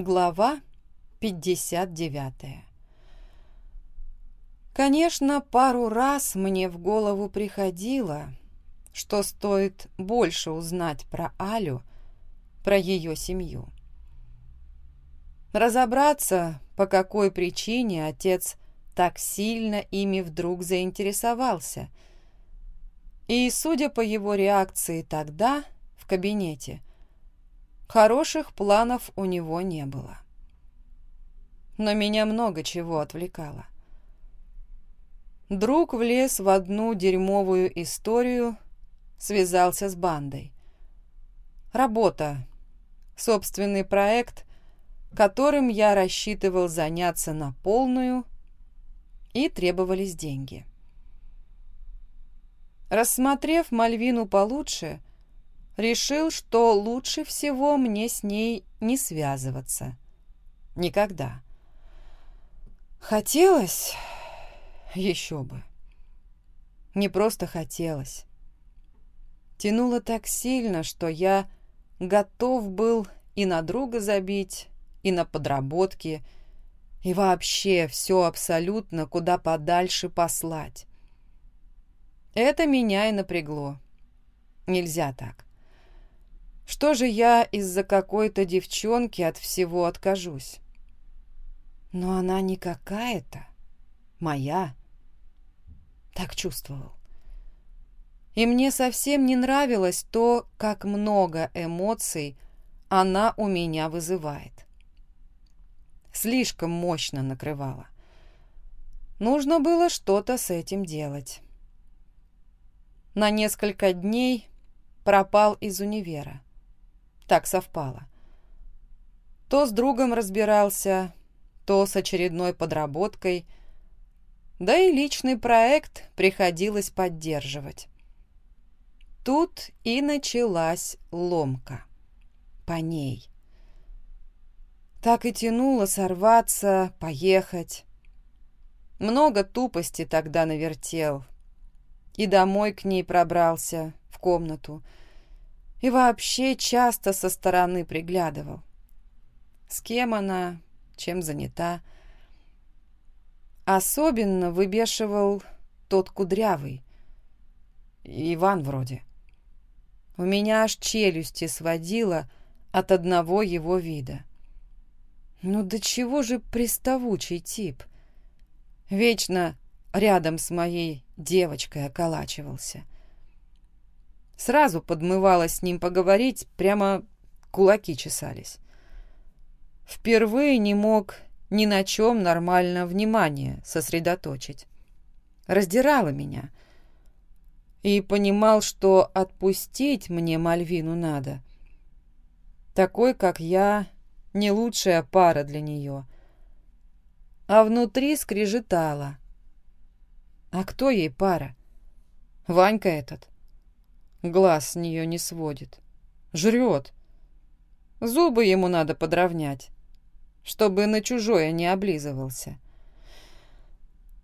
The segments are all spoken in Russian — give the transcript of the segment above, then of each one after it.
Глава 59 Конечно, пару раз мне в голову приходило, что стоит больше узнать про Алю, про ее семью. Разобраться, по какой причине отец так сильно ими вдруг заинтересовался. И, судя по его реакции тогда, в кабинете, хороших планов у него не было. Но меня много чего отвлекало. Друг влез в одну дерьмовую историю, связался с бандой. Работа, собственный проект, которым я рассчитывал заняться на полную, и требовались деньги. Рассмотрев Мальвину получше, решил, что лучше всего мне с ней не связываться. Никогда. Хотелось... Еще бы. Не просто хотелось. Тянуло так сильно, что я готов был и на друга забить, и на подработки, и вообще все абсолютно куда подальше послать. Это меня и напрягло. Нельзя так. Что же я из-за какой-то девчонки от всего откажусь? Но она не какая-то, моя. Так чувствовал. И мне совсем не нравилось то, как много эмоций она у меня вызывает слишком мощно накрывало. Нужно было что-то с этим делать. На несколько дней пропал из универа. Так совпало. То с другом разбирался, то с очередной подработкой, да и личный проект приходилось поддерживать. Тут и началась ломка. По ней. Так и тянуло сорваться, поехать. Много тупости тогда навертел. И домой к ней пробрался, в комнату. И вообще часто со стороны приглядывал. С кем она, чем занята. Особенно выбешивал тот кудрявый. Иван вроде. У меня аж челюсти сводило от одного его вида. Ну до чего же приставучий тип? Вечно рядом с моей девочкой околачивался. Сразу подмывалось с ним поговорить, прямо кулаки чесались. Впервые не мог ни на чем нормально внимание сосредоточить. Раздирало меня. И понимал, что отпустить мне Мальвину надо. Такой, как я, не лучшая пара для нее. А внутри скрежетала. А кто ей пара? Ванька этот. Глаз с нее не сводит. Жрет. Зубы ему надо подровнять, чтобы на чужое не облизывался.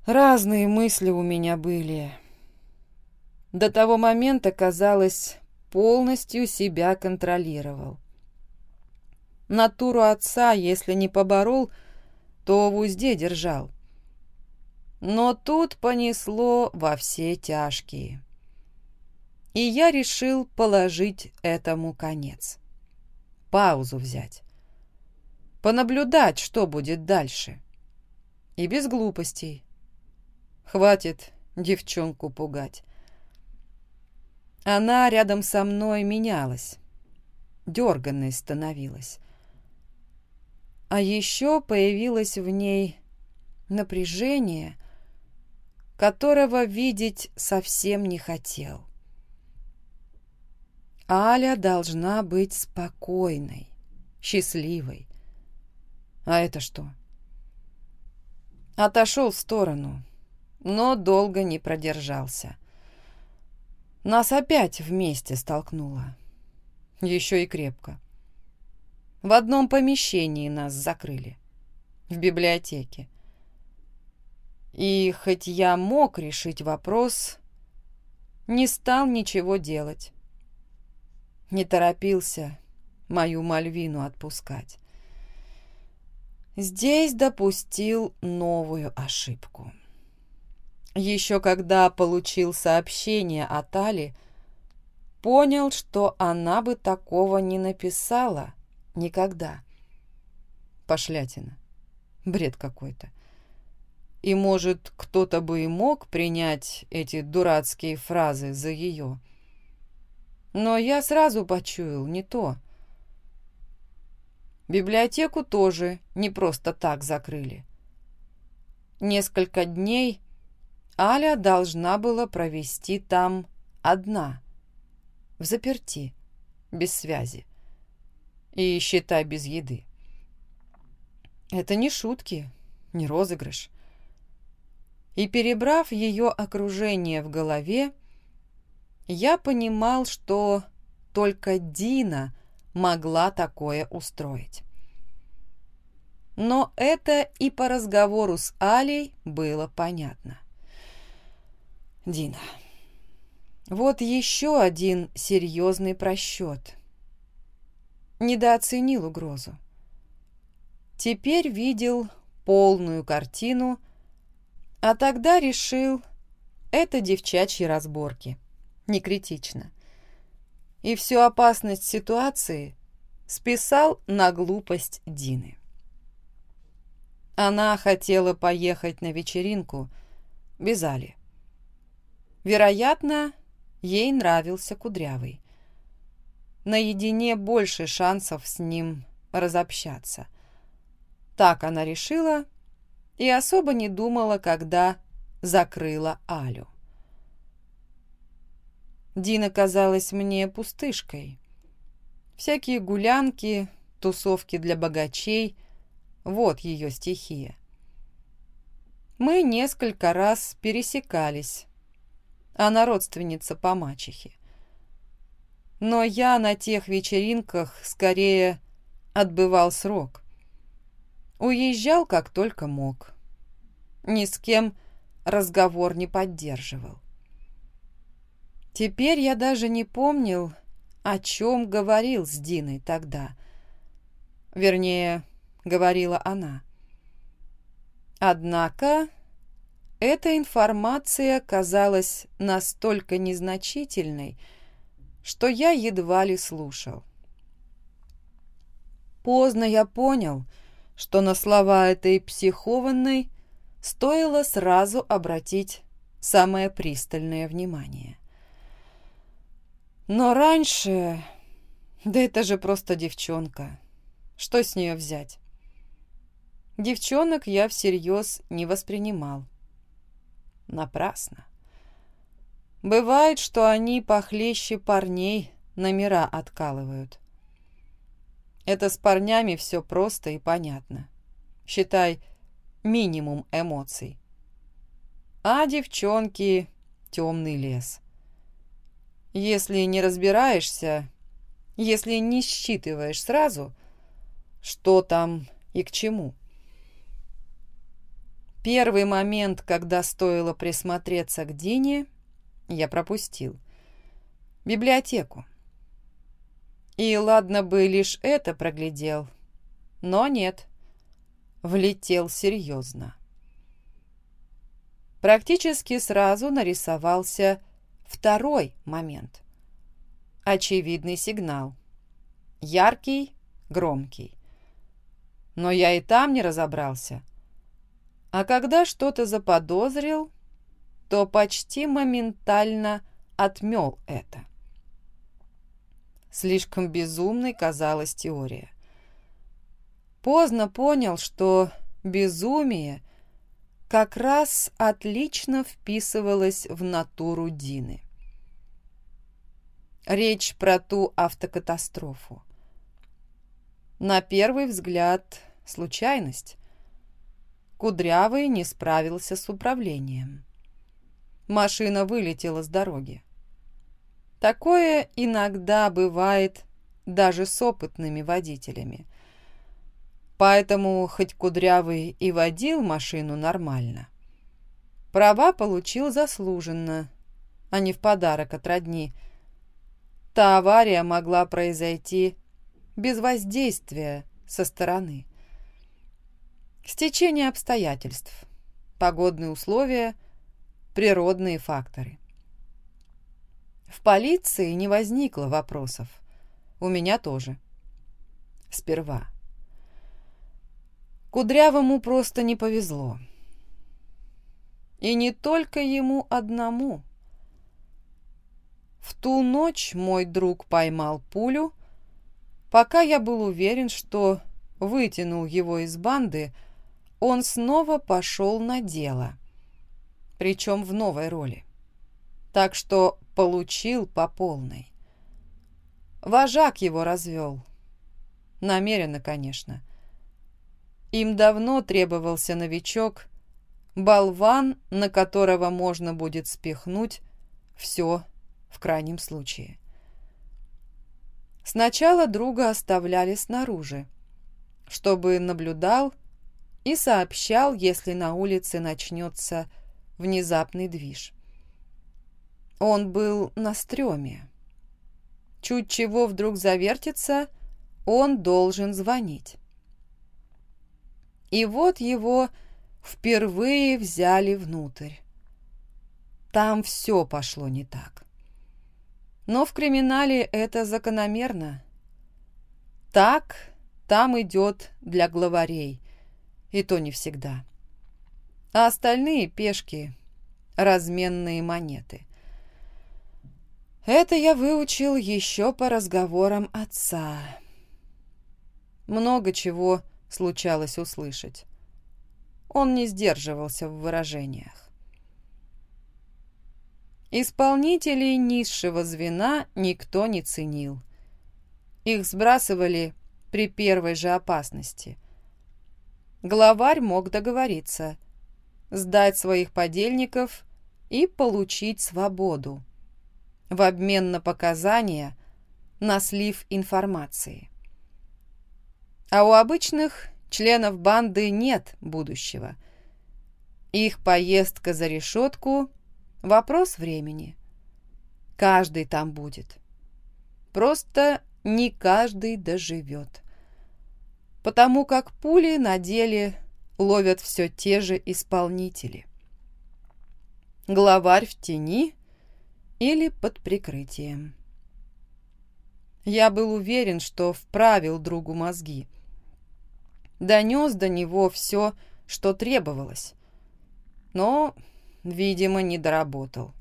Разные мысли у меня были. До того момента, казалось, полностью себя контролировал. Натуру отца, если не поборол, то в узде держал. Но тут понесло во все тяжкие. И я решил положить этому конец. Паузу взять. Понаблюдать, что будет дальше. И без глупостей. Хватит девчонку пугать. Она рядом со мной менялась. Дерганной становилась. А еще появилось в ней напряжение, которого видеть совсем не хотел. Аля должна быть спокойной, счастливой. А это что? Отошел в сторону, но долго не продержался. Нас опять вместе столкнуло. Еще и крепко. В одном помещении нас закрыли. В библиотеке. И хоть я мог решить вопрос, не стал ничего делать. Не торопился мою Мальвину отпускать. Здесь допустил новую ошибку. Еще когда получил сообщение от Али, понял, что она бы такого не написала никогда. Пошлятина. Бред какой-то. И, может, кто-то бы и мог принять эти дурацкие фразы за ее. Но я сразу почуял не то. Библиотеку тоже не просто так закрыли. Несколько дней Аля должна была провести там одна, в заперти, без связи и, считай, без еды. Это не шутки, не розыгрыш. И перебрав ее окружение в голове, я понимал, что только Дина могла такое устроить. Но это и по разговору с Алей было понятно. Дина. Вот еще один серьезный просчет. Недооценил угрозу. Теперь видел полную картину, а тогда решил, это девчачьи разборки, не критично. И всю опасность ситуации списал на глупость Дины. Она хотела поехать на вечеринку без Али. Вероятно, ей нравился Кудрявый. Наедине больше шансов с ним разобщаться. Так она решила и особо не думала, когда закрыла Алю. Дина казалась мне пустышкой. Всякие гулянки, тусовки для богачей — вот ее стихия. Мы несколько раз пересекались, она родственница по мачехе. Но я на тех вечеринках скорее отбывал срок. Уезжал как только мог. Ни с кем разговор не поддерживал. Теперь я даже не помнил, о чем говорил с Диной тогда. Вернее, говорила она. Однако эта информация казалась настолько незначительной, что я едва ли слушал. Поздно я понял, что на слова этой психованной стоило сразу обратить самое пристальное внимание. Но раньше... Да это же просто девчонка. Что с нее взять? Девчонок я всерьез не воспринимал. Напрасно. Бывает, что они похлеще парней номера откалывают. Это с парнями все просто и понятно. Считай, минимум эмоций. А девчонки — темный лес. Если не разбираешься, если не считываешь сразу, что там и к чему — Первый момент, когда стоило присмотреться к Дине, я пропустил. Библиотеку. И ладно бы лишь это проглядел, но нет, влетел серьезно. Практически сразу нарисовался второй момент. Очевидный сигнал. Яркий, громкий. Но я и там не разобрался — а когда что-то заподозрил, то почти моментально отмел это. Слишком безумной казалась теория. Поздно понял, что безумие как раз отлично вписывалось в натуру Дины. Речь про ту автокатастрофу. На первый взгляд, случайность. Кудрявый не справился с управлением. Машина вылетела с дороги. Такое иногда бывает даже с опытными водителями. Поэтому хоть Кудрявый и водил машину нормально, права получил заслуженно, а не в подарок от родни. Та авария могла произойти без воздействия со стороны. Стечение обстоятельств, погодные условия, природные факторы. В полиции не возникло вопросов. У меня тоже. Сперва. Кудрявому просто не повезло. И не только ему одному. В ту ночь мой друг поймал пулю, пока я был уверен, что вытянул его из банды, он снова пошел на дело, причем в новой роли. Так что получил по полной. Вожак его развел. Намеренно, конечно. Им давно требовался новичок, болван, на которого можно будет спихнуть все в крайнем случае. Сначала друга оставляли снаружи, чтобы наблюдал и сообщал, если на улице начнется внезапный движ. Он был на стреме. Чуть чего вдруг завертится, он должен звонить. И вот его впервые взяли внутрь. Там все пошло не так. Но в криминале это закономерно. Так там идет для главарей, и то не всегда. А остальные пешки — разменные монеты. Это я выучил еще по разговорам отца. Много чего случалось услышать. Он не сдерживался в выражениях. Исполнителей низшего звена никто не ценил. Их сбрасывали при первой же опасности. Главарь мог договориться, сдать своих подельников и получить свободу в обмен на показания, на слив информации. А у обычных членов банды нет будущего. Их поездка за решетку – вопрос времени. Каждый там будет. Просто не каждый доживет потому как пули на деле ловят все те же исполнители. Главарь в тени или под прикрытием. Я был уверен, что вправил другу мозги. Донес до него все, что требовалось. Но, видимо, не доработал.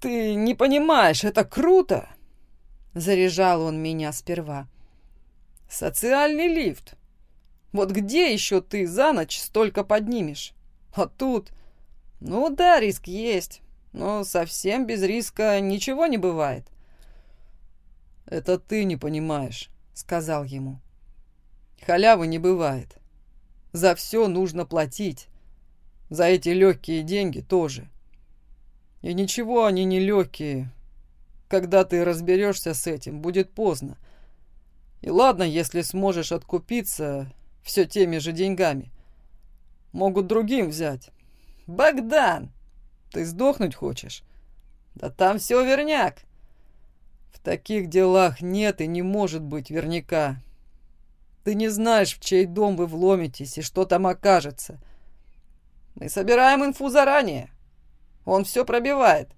«Ты не понимаешь, это круто!» Заряжал он меня сперва. «Социальный лифт. Вот где еще ты за ночь столько поднимешь? А тут... Ну да, риск есть, но совсем без риска ничего не бывает». «Это ты не понимаешь», — сказал ему. «Халявы не бывает. За все нужно платить. За эти легкие деньги тоже. И ничего они не легкие, когда ты разберешься с этим, будет поздно. И ладно, если сможешь откупиться все теми же деньгами. Могут другим взять. Богдан, ты сдохнуть хочешь? Да там все верняк. В таких делах нет и не может быть верняка. Ты не знаешь, в чей дом вы вломитесь и что там окажется. Мы собираем инфу заранее. Он все пробивает.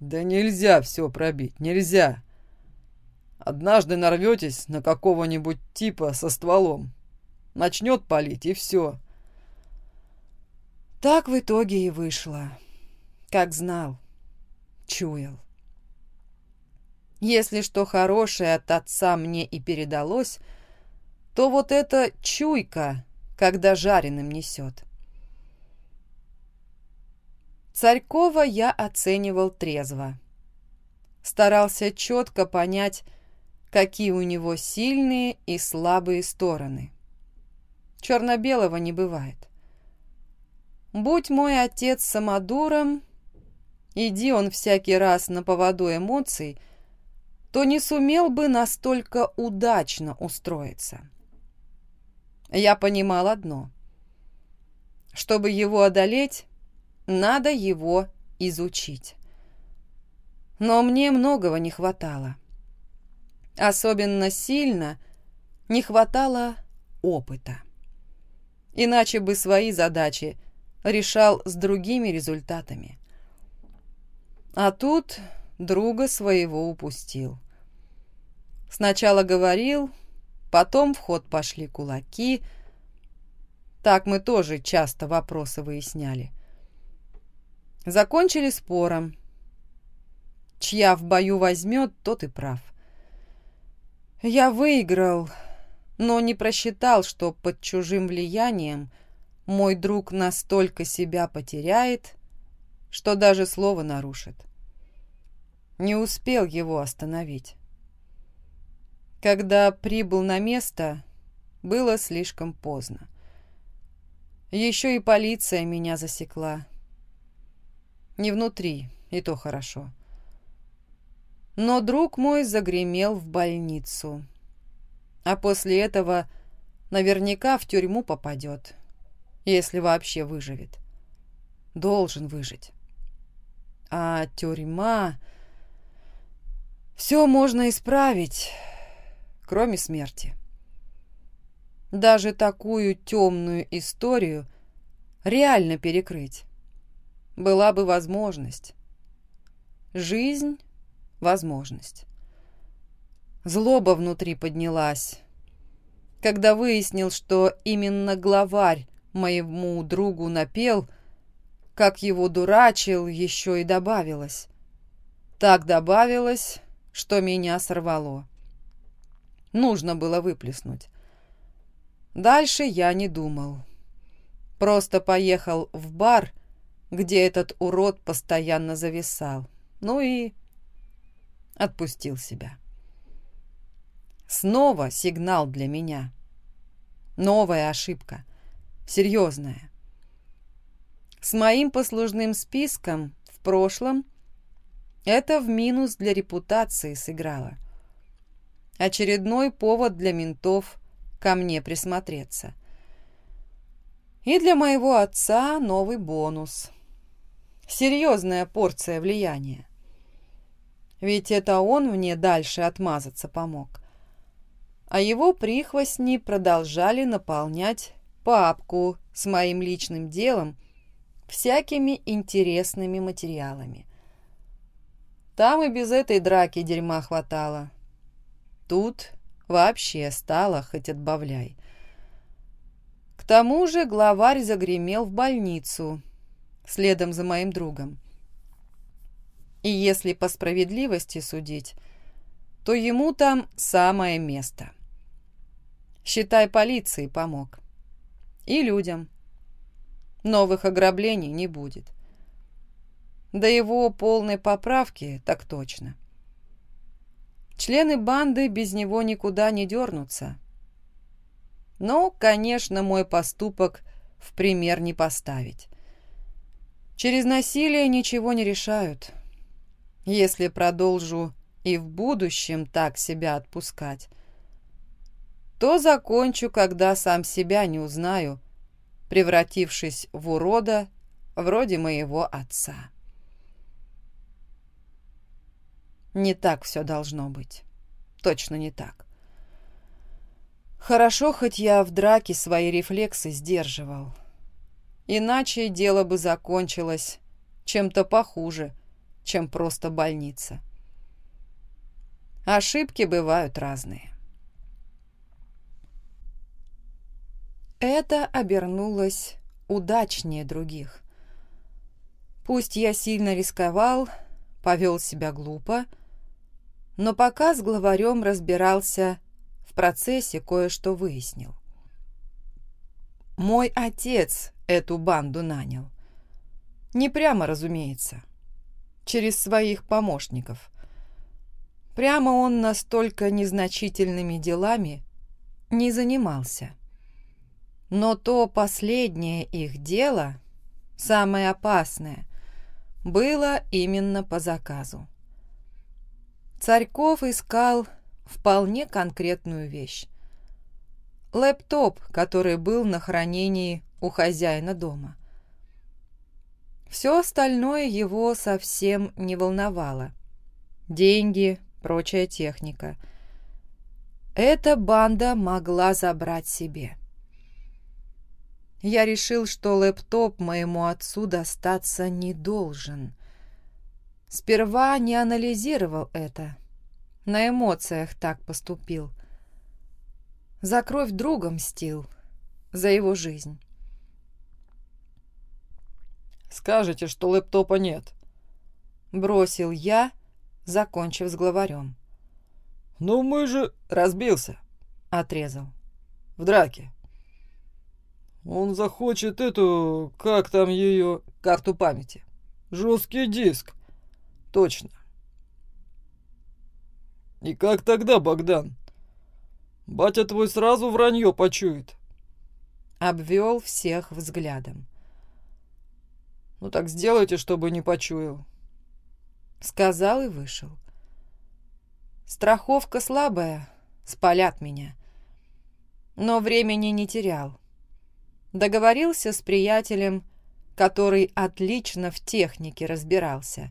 Да нельзя все пробить, нельзя. Однажды нарветесь на какого-нибудь типа со стволом. Начнет палить, и все. Так в итоге и вышло. Как знал, чуял. Если что хорошее от отца мне и передалось, то вот это чуйка, когда жареным несет. Царькова я оценивал трезво. Старался четко понять, какие у него сильные и слабые стороны. Черно-белого не бывает. Будь мой отец самодуром, иди он всякий раз на поводу эмоций, то не сумел бы настолько удачно устроиться. Я понимал одно. Чтобы его одолеть, надо его изучить. Но мне многого не хватало. Особенно сильно не хватало опыта. Иначе бы свои задачи решал с другими результатами. А тут друга своего упустил. Сначала говорил, потом в ход пошли кулаки. Так мы тоже часто вопросы выясняли. Закончили спором. Чья в бою возьмет, тот и прав. Я выиграл, но не просчитал, что под чужим влиянием мой друг настолько себя потеряет, что даже слово нарушит. Не успел его остановить. Когда прибыл на место, было слишком поздно. Еще и полиция меня засекла. Не внутри, и то хорошо. Но друг мой загремел в больницу. А после этого наверняка в тюрьму попадет, если вообще выживет. Должен выжить. А тюрьма... Все можно исправить, кроме смерти. Даже такую темную историю реально перекрыть. Была бы возможность. Жизнь возможность. Злоба внутри поднялась, когда выяснил, что именно главарь моему другу напел, как его дурачил, еще и добавилось. Так добавилось, что меня сорвало. Нужно было выплеснуть. Дальше я не думал. Просто поехал в бар, где этот урод постоянно зависал. Ну и отпустил себя. Снова сигнал для меня. Новая ошибка. Серьезная. С моим послужным списком в прошлом это в минус для репутации сыграло. Очередной повод для ментов ко мне присмотреться. И для моего отца новый бонус. Серьезная порция влияния. Ведь это он мне дальше отмазаться помог. А его прихвостни продолжали наполнять папку с моим личным делом всякими интересными материалами. Там и без этой драки дерьма хватало. Тут вообще стало хоть отбавляй. К тому же главарь загремел в больницу, следом за моим другом. И если по справедливости судить, то ему там самое место. Считай, полиции помог. И людям. Новых ограблений не будет. До его полной поправки так точно. Члены банды без него никуда не дернутся. Но, конечно, мой поступок в пример не поставить. Через насилие ничего не решают. Если продолжу и в будущем так себя отпускать, то закончу, когда сам себя не узнаю, превратившись в урода вроде моего отца. Не так все должно быть. Точно не так. Хорошо, хоть я в драке свои рефлексы сдерживал. Иначе дело бы закончилось чем-то похуже, чем просто больница. Ошибки бывают разные. Это обернулось удачнее других. Пусть я сильно рисковал, повел себя глупо, но пока с главарем разбирался, в процессе кое-что выяснил. Мой отец эту банду нанял. Не прямо, разумеется через своих помощников. Прямо он настолько незначительными делами не занимался. Но то последнее их дело, самое опасное, было именно по заказу. Царьков искал вполне конкретную вещь. Лэптоп, который был на хранении у хозяина дома. Все остальное его совсем не волновало. Деньги, прочая техника. эта банда могла забрать себе. Я решил, что лэптоп моему отцу достаться не должен. Сперва не анализировал это. На эмоциях так поступил. За кровь друга мстил. За его жизнь. «Скажете, что лэптопа нет?» Бросил я, закончив с главарем. «Ну мы же...» «Разбился», — отрезал. «В драке». «Он захочет эту... как там ее...» «Карту памяти». «Жесткий диск». «Точно». «И как тогда, Богдан? Батя твой сразу вранье почует». Обвел всех взглядом. «Ну так сделайте, чтобы не почуял». Сказал и вышел. Страховка слабая, спалят меня. Но времени не терял. Договорился с приятелем, который отлично в технике разбирался.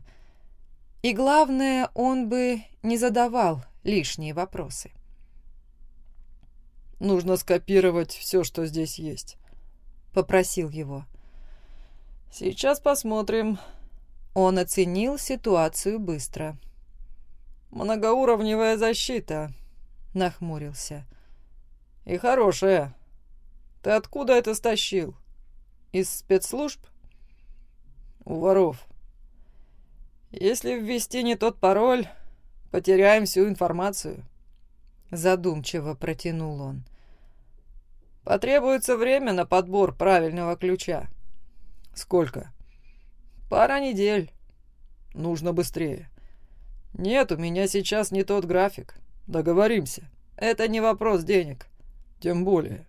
И главное, он бы не задавал лишние вопросы. «Нужно скопировать все, что здесь есть», — попросил его. «Сейчас посмотрим». Он оценил ситуацию быстро. — Многоуровневая защита, нахмурился. И хорошая. Ты откуда это стащил? Из спецслужб? У воров. Если ввести не тот пароль, потеряем всю информацию. Задумчиво протянул он. Потребуется время на подбор правильного ключа. Сколько? Пара недель. Нужно быстрее. «Нет, у меня сейчас не тот график. Договоримся. Это не вопрос денег. Тем более».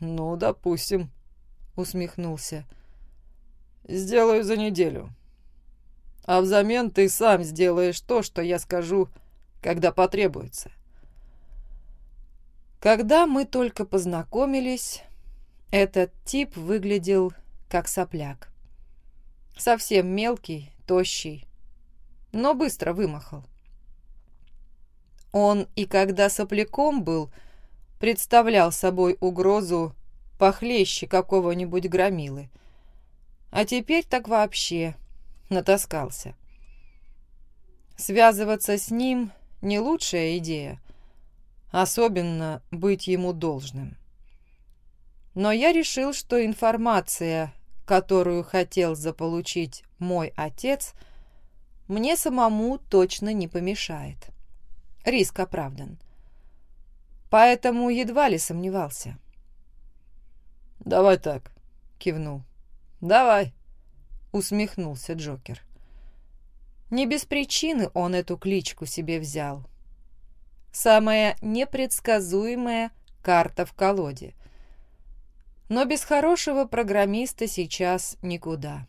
«Ну, допустим», — усмехнулся. «Сделаю за неделю. А взамен ты сам сделаешь то, что я скажу, когда потребуется». Когда мы только познакомились, этот тип выглядел как сопляк. Совсем мелкий, тощий, но быстро вымахал. Он и когда сопляком был, представлял собой угрозу похлеще какого-нибудь громилы. А теперь так вообще натаскался. Связываться с ним не лучшая идея, особенно быть ему должным. Но я решил, что информация, которую хотел заполучить мой отец – мне самому точно не помешает. Риск оправдан. Поэтому едва ли сомневался. «Давай так», — кивнул. «Давай», — усмехнулся Джокер. Не без причины он эту кличку себе взял. Самая непредсказуемая карта в колоде. Но без хорошего программиста сейчас никуда.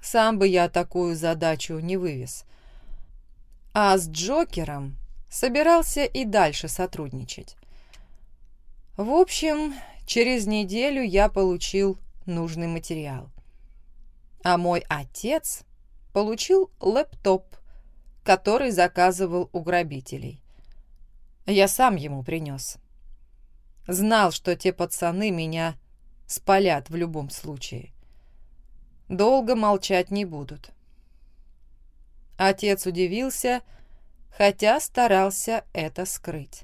Сам бы я такую задачу не вывез. А с Джокером собирался и дальше сотрудничать. В общем, через неделю я получил нужный материал. А мой отец получил лэптоп, который заказывал у грабителей. Я сам ему принес. Знал, что те пацаны меня спалят в любом случае долго молчать не будут. Отец удивился, хотя старался это скрыть.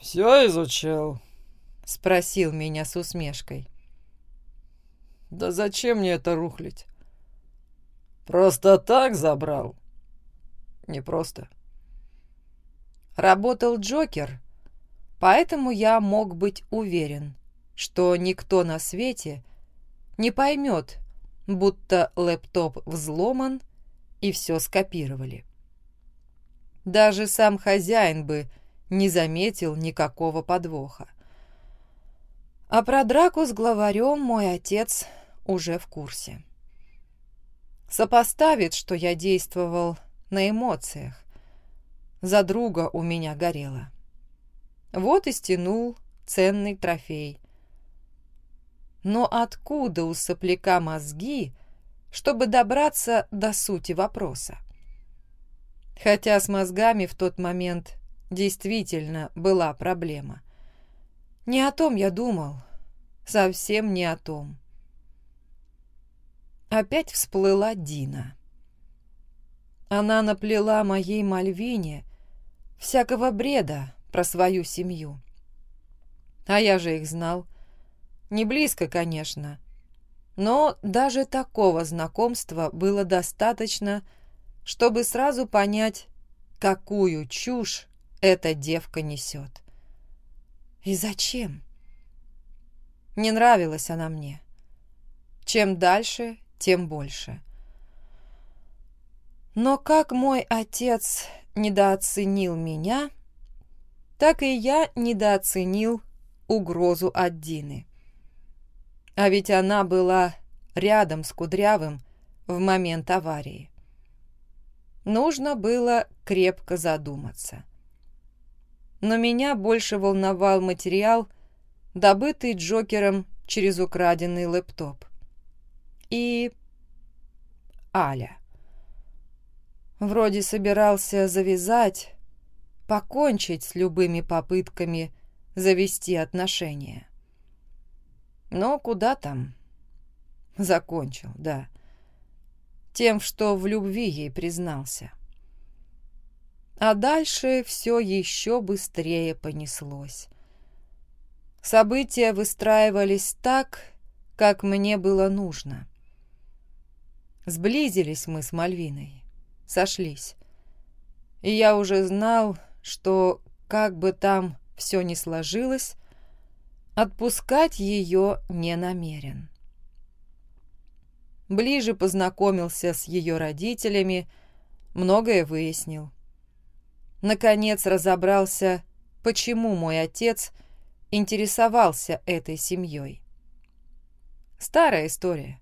«Все изучил?» — спросил меня с усмешкой. «Да зачем мне это рухлить? Просто так забрал?» «Не просто». Работал Джокер, поэтому я мог быть уверен, что никто на свете не поймет, будто лэптоп взломан и все скопировали. Даже сам хозяин бы не заметил никакого подвоха. А про драку с главарем мой отец уже в курсе. Сопоставит, что я действовал на эмоциях. За друга у меня горело. Вот и стянул ценный трофей. Но откуда у сопляка мозги, чтобы добраться до сути вопроса? Хотя с мозгами в тот момент действительно была проблема. Не о том я думал, совсем не о том. Опять всплыла Дина. Она наплела моей Мальвине всякого бреда про свою семью. А я же их знал. Не близко, конечно, но даже такого знакомства было достаточно, чтобы сразу понять, какую чушь эта девка несет. И зачем? Не нравилась она мне. Чем дальше, тем больше. Но как мой отец недооценил меня, так и я недооценил угрозу от Дины. А ведь она была рядом с Кудрявым в момент аварии. Нужно было крепко задуматься. Но меня больше волновал материал, добытый Джокером через украденный лэптоп. И Аля. Вроде собирался завязать, покончить с любыми попытками завести отношения. Но куда там? Закончил, да. Тем, что в любви ей признался. А дальше все еще быстрее понеслось. События выстраивались так, как мне было нужно. Сблизились мы с Мальвиной, сошлись. И я уже знал, что, как бы там все ни сложилось, отпускать ее не намерен. Ближе познакомился с ее родителями, многое выяснил. Наконец разобрался, почему мой отец интересовался этой семьей. Старая история.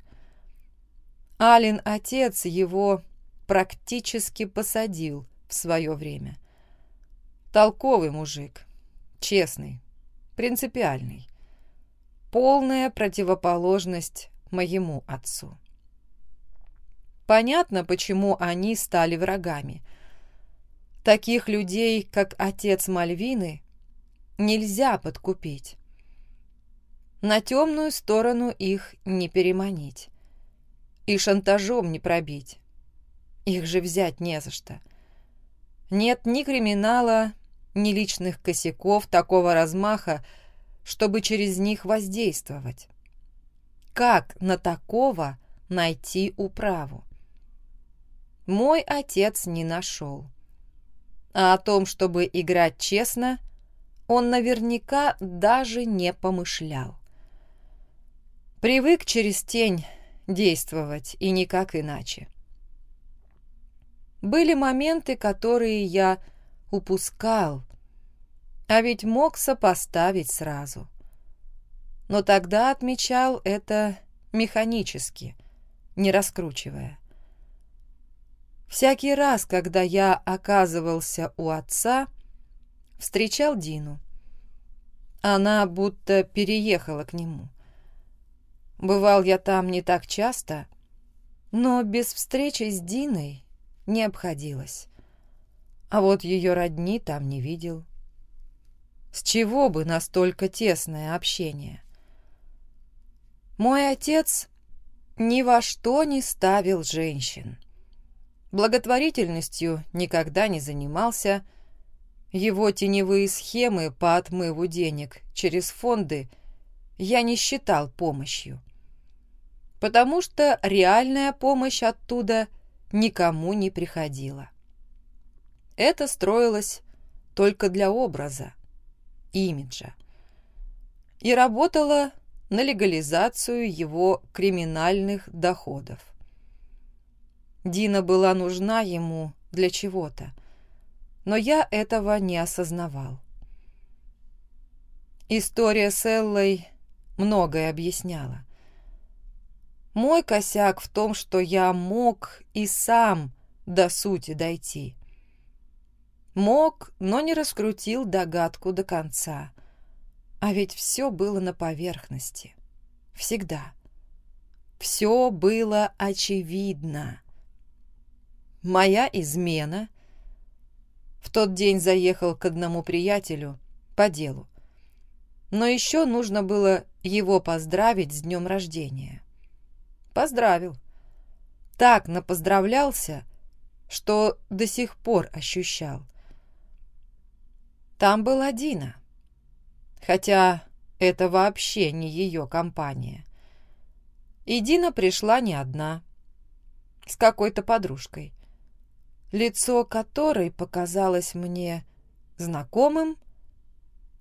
Алин отец его практически посадил в свое время. Толковый мужик, честный, принципиальный. Полная противоположность моему отцу. Понятно, почему они стали врагами. Таких людей, как отец Мальвины, нельзя подкупить. На темную сторону их не переманить и шантажом не пробить. Их же взять не за что. Нет ни криминала, ни личных косяков такого размаха, чтобы через них воздействовать. Как на такого найти управу? Мой отец не нашел. А о том, чтобы играть честно, он наверняка даже не помышлял. Привык через тень действовать, и никак иначе. Были моменты, которые я упускал, а ведь мог сопоставить сразу. Но тогда отмечал это механически, не раскручивая. Всякий раз, когда я оказывался у отца, встречал Дину. Она будто переехала к нему. Бывал я там не так часто, но без встречи с Диной не обходилось. А вот ее родни там не видел. С чего бы настолько тесное общение? Мой отец ни во что не ставил женщин. Благотворительностью никогда не занимался. Его теневые схемы по отмыву денег через фонды я не считал помощью потому что реальная помощь оттуда никому не приходила. Это строилось только для образа, имиджа. И работало на легализацию его криминальных доходов. Дина была нужна ему для чего-то, но я этого не осознавал. История с Эллой многое объясняла. Мой косяк в том, что я мог и сам до сути дойти. Мог, но не раскрутил догадку до конца. А ведь все было на поверхности. Всегда. Все было очевидно. Моя измена, В тот день заехал к одному приятелю по делу. Но еще нужно было его поздравить с днем рождения. Поздравил. Так напоздравлялся, что до сих пор ощущал. Там была Дина. Хотя это вообще не ее компания. И Дина пришла не одна, с какой-то подружкой, лицо которой показалось мне знакомым,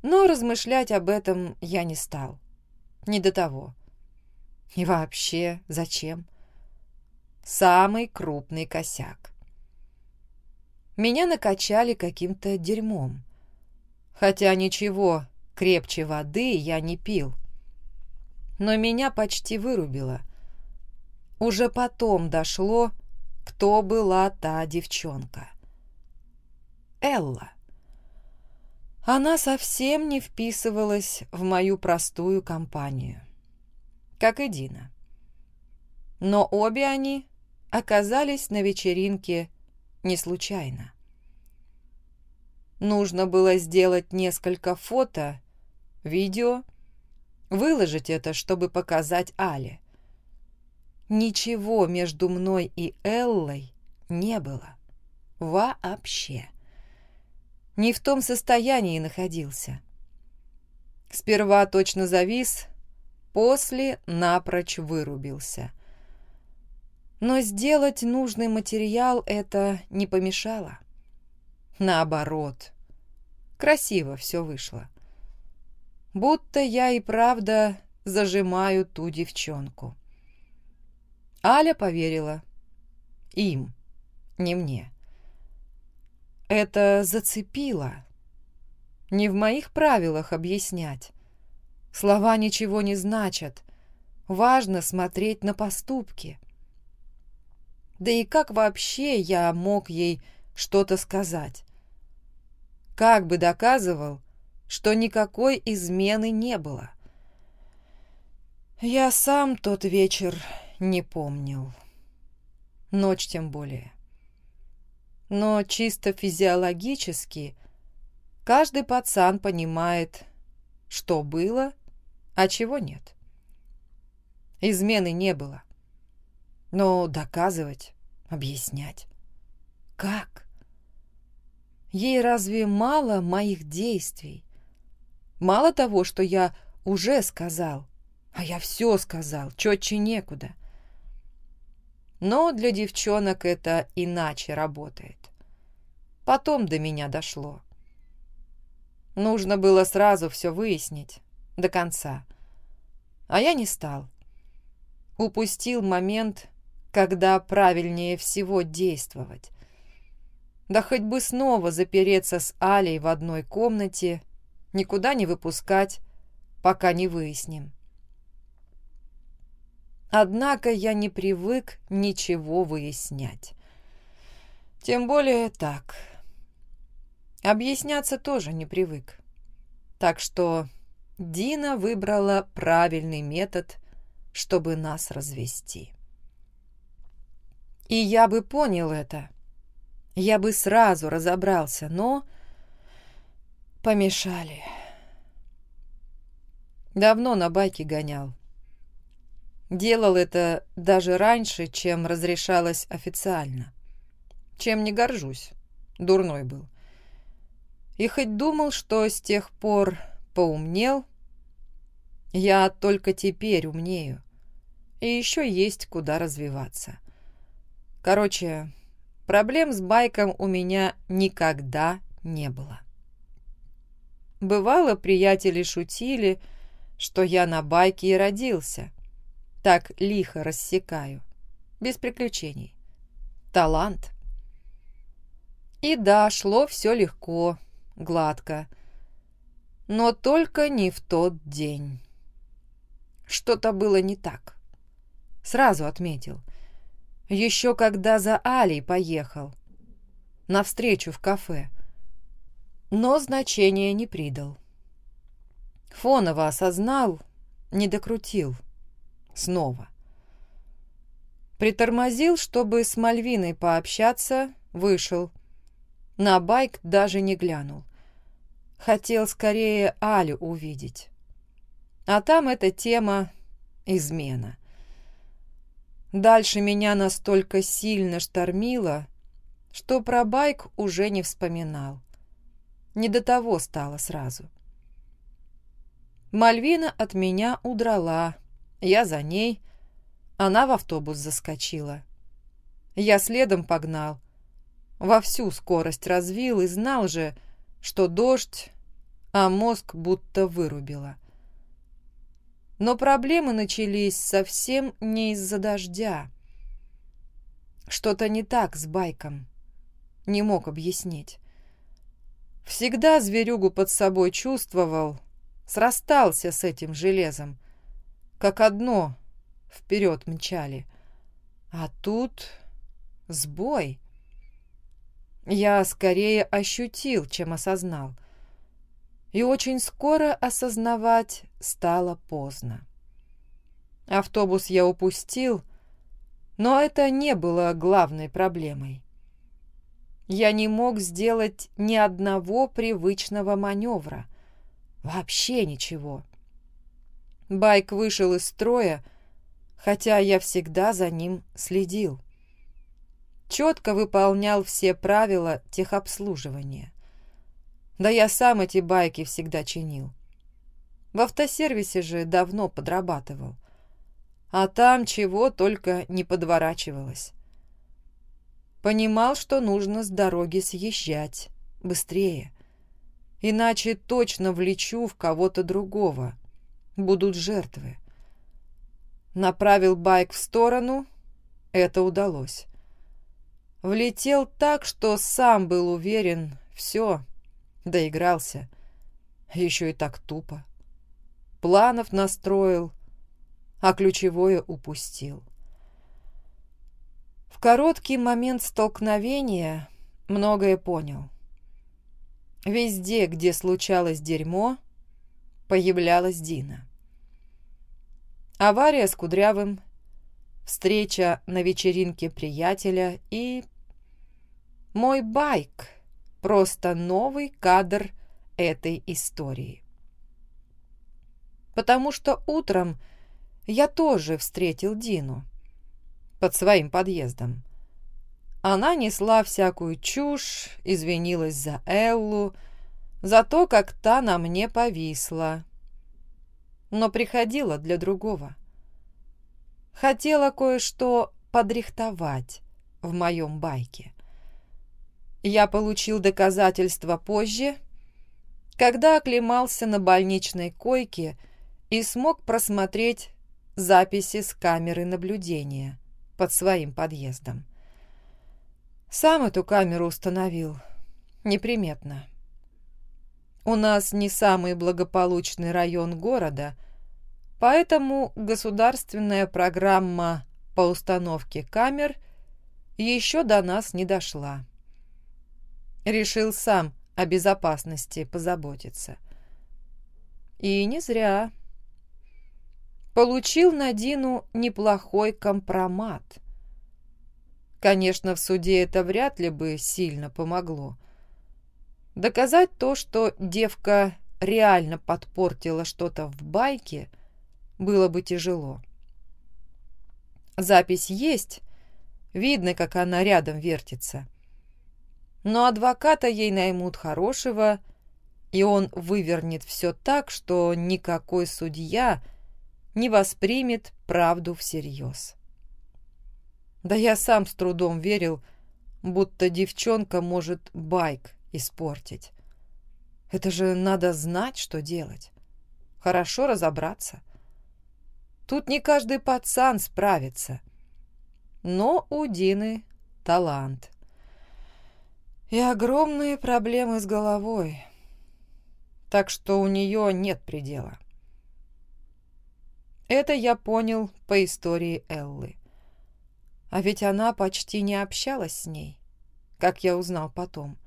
но размышлять об этом я не стал. Не до того. И вообще, зачем? Самый крупный косяк. Меня накачали каким-то дерьмом. Хотя ничего крепче воды я не пил. Но меня почти вырубило. Уже потом дошло, кто была та девчонка. Элла. Она совсем не вписывалась в мою простую компанию, как и Дина. Но обе они оказались на вечеринке не случайно. Нужно было сделать несколько фото, видео, выложить это, чтобы показать Але. Ничего между мной и Эллой не было. Вообще не в том состоянии находился. Сперва точно завис, после напрочь вырубился. Но сделать нужный материал это не помешало. Наоборот, красиво все вышло. Будто я и правда зажимаю ту девчонку. Аля поверила. Им, не мне. Это зацепило. Не в моих правилах объяснять. Слова ничего не значат. Важно смотреть на поступки. Да и как вообще я мог ей что-то сказать? Как бы доказывал, что никакой измены не было? Я сам тот вечер не помнил. Ночь тем более но чисто физиологически каждый пацан понимает, что было, а чего нет. Измены не было. Но доказывать, объяснять. Как? Ей разве мало моих действий? Мало того, что я уже сказал, а я все сказал, четче некуда. — но для девчонок это иначе работает. Потом до меня дошло. Нужно было сразу все выяснить, до конца. А я не стал. Упустил момент, когда правильнее всего действовать. Да хоть бы снова запереться с Алей в одной комнате, никуда не выпускать, пока не выясним. Однако я не привык ничего выяснять. Тем более так. Объясняться тоже не привык. Так что Дина выбрала правильный метод, чтобы нас развести. И я бы понял это. Я бы сразу разобрался, но помешали. Давно на байке гонял. Делал это даже раньше, чем разрешалось официально. Чем не горжусь. Дурной был. И хоть думал, что с тех пор поумнел, я только теперь умнею. И еще есть куда развиваться. Короче, проблем с байком у меня никогда не было. Бывало, приятели шутили, что я на байке и родился – так лихо рассекаю. Без приключений. Талант. И да, шло все легко, гладко. Но только не в тот день. Что-то было не так. Сразу отметил. Еще когда за Алей поехал. Навстречу в кафе. Но значения не придал. Фоново осознал, не докрутил снова. Притормозил, чтобы с Мальвиной пообщаться, вышел. На байк даже не глянул. Хотел скорее Алю увидеть. А там эта тема измена. Дальше меня настолько сильно штормило, что про байк уже не вспоминал. Не до того стало сразу. Мальвина от меня удрала, я за ней, она в автобус заскочила. Я следом погнал, во всю скорость развил и знал же, что дождь, а мозг будто вырубило. Но проблемы начались совсем не из-за дождя. Что-то не так с байком. Не мог объяснить. Всегда зверюгу под собой чувствовал, срастался с этим железом. Как одно вперед мчали. А тут сбой. Я скорее ощутил, чем осознал. И очень скоро осознавать стало поздно. Автобус я упустил, но это не было главной проблемой. Я не мог сделать ни одного привычного маневра. Вообще ничего. Байк вышел из строя, хотя я всегда за ним следил. Четко выполнял все правила техобслуживания. Да я сам эти байки всегда чинил. В автосервисе же давно подрабатывал. А там чего только не подворачивалось. Понимал, что нужно с дороги съезжать быстрее. Иначе точно влечу в кого-то другого. Будут жертвы. Направил байк в сторону. Это удалось. Влетел так, что сам был уверен. Все, доигрался. Еще и так тупо. Планов настроил, а ключевое упустил. В короткий момент столкновения многое понял. Везде, где случалось дерьмо, появлялась Дина. Авария с Кудрявым, встреча на вечеринке приятеля и... Мой байк — просто новый кадр этой истории. Потому что утром я тоже встретил Дину под своим подъездом. Она несла всякую чушь, извинилась за Эллу, за то, как та на мне повисла. Но приходила для другого. Хотела кое-что подрихтовать в моем байке. Я получил доказательства позже, когда оклемался на больничной койке и смог просмотреть записи с камеры наблюдения под своим подъездом. Сам эту камеру установил. Неприметно. У нас не самый благополучный район города, поэтому государственная программа по установке камер еще до нас не дошла. Решил сам о безопасности позаботиться. И не зря получил на Дину неплохой компромат. Конечно, в суде это вряд ли бы сильно помогло. Доказать то, что девка реально подпортила что-то в байке, было бы тяжело. Запись есть, видно, как она рядом вертится. Но адвоката ей наймут хорошего, и он вывернет все так, что никакой судья – не воспримет правду всерьез. Да я сам с трудом верил, будто девчонка может байк испортить. Это же надо знать, что делать. Хорошо разобраться. Тут не каждый пацан справится. Но у Дины талант. И огромные проблемы с головой. Так что у нее нет предела. Это я понял по истории Эллы. А ведь она почти не общалась с ней, как я узнал потом.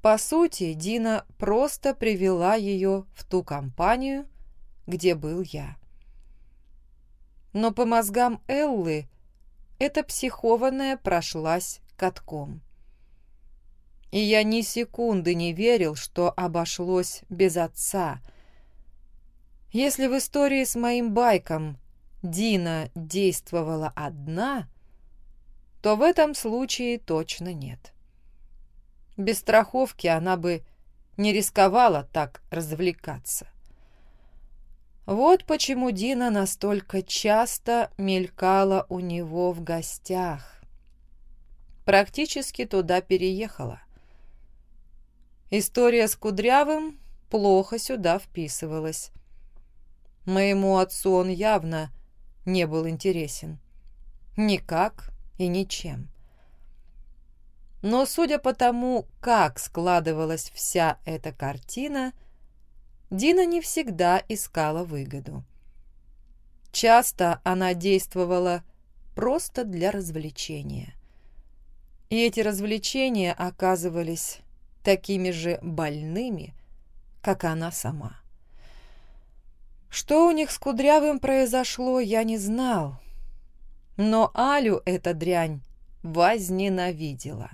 По сути, Дина просто привела ее в ту компанию, где был я. Но по мозгам Эллы эта психованная прошлась катком. И я ни секунды не верил, что обошлось без отца. Если в истории с моим байком Дина действовала одна, то в этом случае точно нет. Без страховки она бы не рисковала так развлекаться. Вот почему Дина настолько часто мелькала у него в гостях. Практически туда переехала. История с Кудрявым плохо сюда вписывалась. Моему отцу он явно не был интересен. Никак и ничем. Но судя по тому, как складывалась вся эта картина, Дина не всегда искала выгоду. Часто она действовала просто для развлечения. И эти развлечения оказывались такими же больными, как она сама. Что у них с Кудрявым произошло, я не знал. Но Алю эта дрянь возненавидела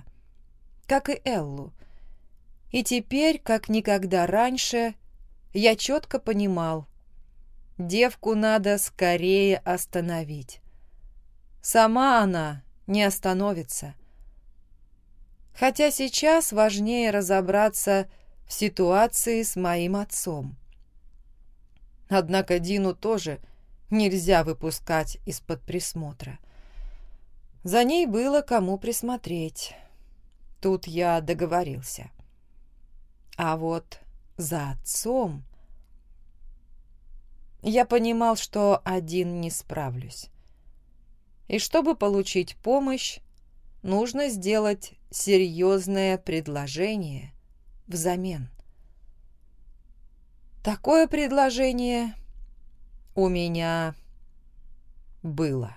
как и Эллу. И теперь, как никогда раньше, я четко понимал, девку надо скорее остановить. Сама она не остановится. Хотя сейчас важнее разобраться в ситуации с моим отцом. Однако Дину тоже нельзя выпускать из-под присмотра. За ней было кому присмотреть. Тут я договорился. А вот за отцом... Я понимал, что один не справлюсь. И чтобы получить помощь, нужно сделать серьезное предложение взамен. Такое предложение у меня было.